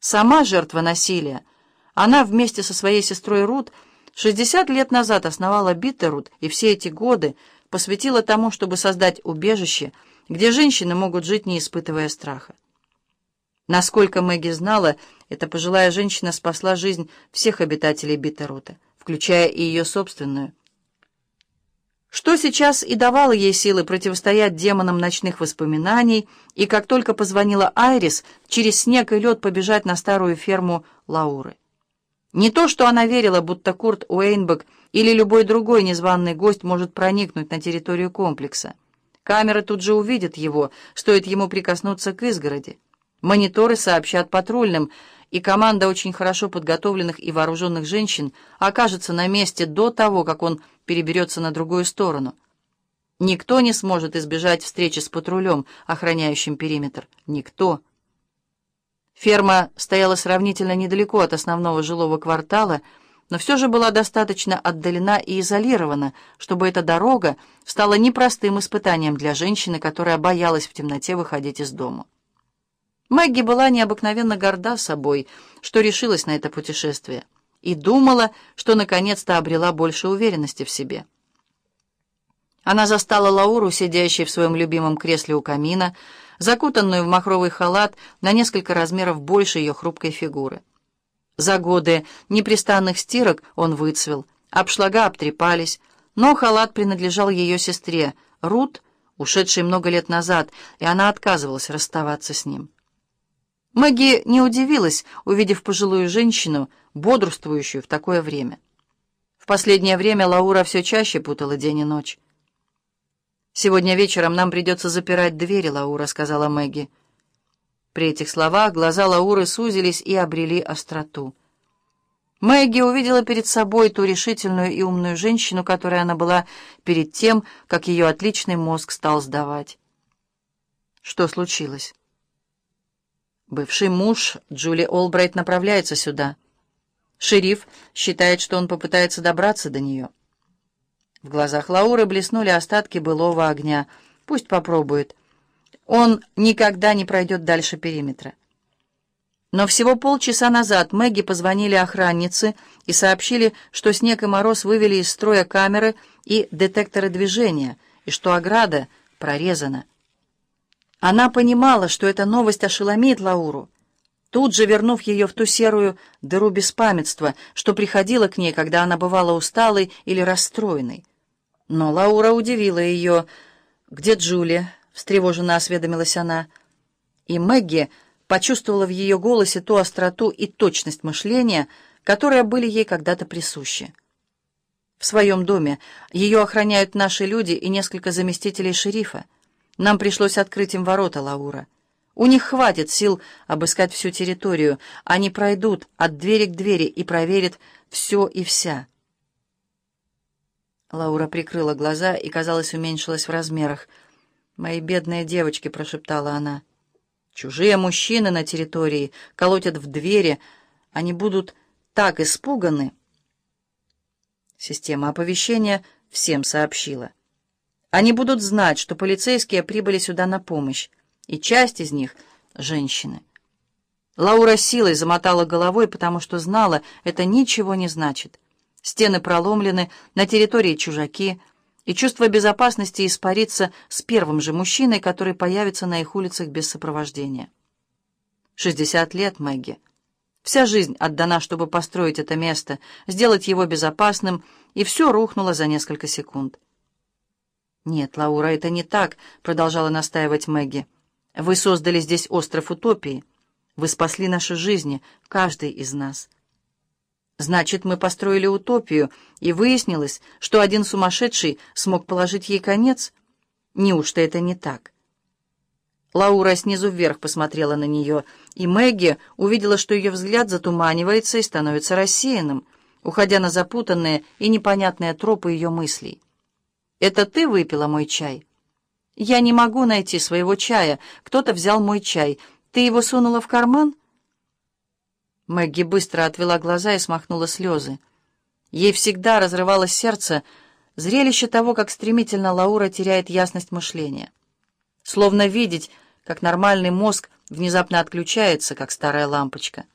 Сама жертва насилия. Она вместе со своей сестрой Рут 60 лет назад основала Биттерут и все эти годы посвятила тому, чтобы создать убежище, где женщины могут жить, не испытывая страха. Насколько Мэгги знала, эта пожилая женщина спасла жизнь всех обитателей Биттерута, включая и ее собственную. Что сейчас и давало ей силы противостоять демонам ночных воспоминаний, и как только позвонила Айрис, через снег и лед побежать на старую ферму Лауры. Не то, что она верила, будто Курт Уэйнбек или любой другой незваный гость может проникнуть на территорию комплекса. Камеры тут же увидят его, стоит ему прикоснуться к изгороди. Мониторы сообщат патрульным, и команда очень хорошо подготовленных и вооруженных женщин окажется на месте до того, как он переберется на другую сторону. Никто не сможет избежать встречи с патрулем, охраняющим периметр. Никто. Ферма стояла сравнительно недалеко от основного жилого квартала, но все же была достаточно отдалена и изолирована, чтобы эта дорога стала непростым испытанием для женщины, которая боялась в темноте выходить из дома. Мэгги была необыкновенно горда собой, что решилась на это путешествие, и думала, что наконец-то обрела больше уверенности в себе. Она застала Лауру, сидящей в своем любимом кресле у камина, закутанную в махровый халат на несколько размеров больше ее хрупкой фигуры. За годы непрестанных стирок он выцвел, обшлага обтрепались, но халат принадлежал ее сестре, Рут, ушедшей много лет назад, и она отказывалась расставаться с ним. Мэгги не удивилась, увидев пожилую женщину, бодрствующую в такое время. В последнее время Лаура все чаще путала день и ночь. «Сегодня вечером нам придется запирать двери, Лаура», — сказала Мэгги. При этих словах глаза Лауры сузились и обрели остроту. Мэгги увидела перед собой ту решительную и умную женщину, которой она была перед тем, как ее отличный мозг стал сдавать. Что случилось? Бывший муж Джули Олбрайт направляется сюда. Шериф считает, что он попытается добраться до нее. В глазах Лауры блеснули остатки былого огня. Пусть попробует. Он никогда не пройдет дальше периметра. Но всего полчаса назад Мэгги позвонили охраннице и сообщили, что снег и мороз вывели из строя камеры и детекторы движения, и что ограда прорезана. Она понимала, что эта новость ошеломит Лауру, тут же вернув ее в ту серую дыру беспамятства, что приходила к ней, когда она бывала усталой или расстроенной. Но Лаура удивила ее. «Где Джулия?» — встревоженно осведомилась она. И Мэгги почувствовала в ее голосе ту остроту и точность мышления, которые были ей когда-то присущи. «В своем доме. Ее охраняют наши люди и несколько заместителей шерифа. Нам пришлось открыть им ворота, Лаура. У них хватит сил обыскать всю территорию. Они пройдут от двери к двери и проверят все и вся. Лаура прикрыла глаза и, казалось, уменьшилась в размерах. «Мои бедные девочки», — прошептала она. «Чужие мужчины на территории колотят в двери. Они будут так испуганы». Система оповещения всем сообщила. Они будут знать, что полицейские прибыли сюда на помощь, и часть из них — женщины. Лаура силой замотала головой, потому что знала, это ничего не значит. Стены проломлены, на территории чужаки, и чувство безопасности испарится с первым же мужчиной, который появится на их улицах без сопровождения. Шестьдесят лет, Мэгги. Вся жизнь отдана, чтобы построить это место, сделать его безопасным, и все рухнуло за несколько секунд. «Нет, Лаура, это не так», — продолжала настаивать Мэгги. «Вы создали здесь остров утопии. Вы спасли наши жизни, каждый из нас». «Значит, мы построили утопию, и выяснилось, что один сумасшедший смог положить ей конец? Неужто это не так?» Лаура снизу вверх посмотрела на нее, и Мэгги увидела, что ее взгляд затуманивается и становится рассеянным, уходя на запутанные и непонятные тропы ее мыслей. «Это ты выпила мой чай?» «Я не могу найти своего чая. Кто-то взял мой чай. Ты его сунула в карман?» Мэгги быстро отвела глаза и смахнула слезы. Ей всегда разрывалось сердце зрелище того, как стремительно Лаура теряет ясность мышления. Словно видеть, как нормальный мозг внезапно отключается, как старая лампочка.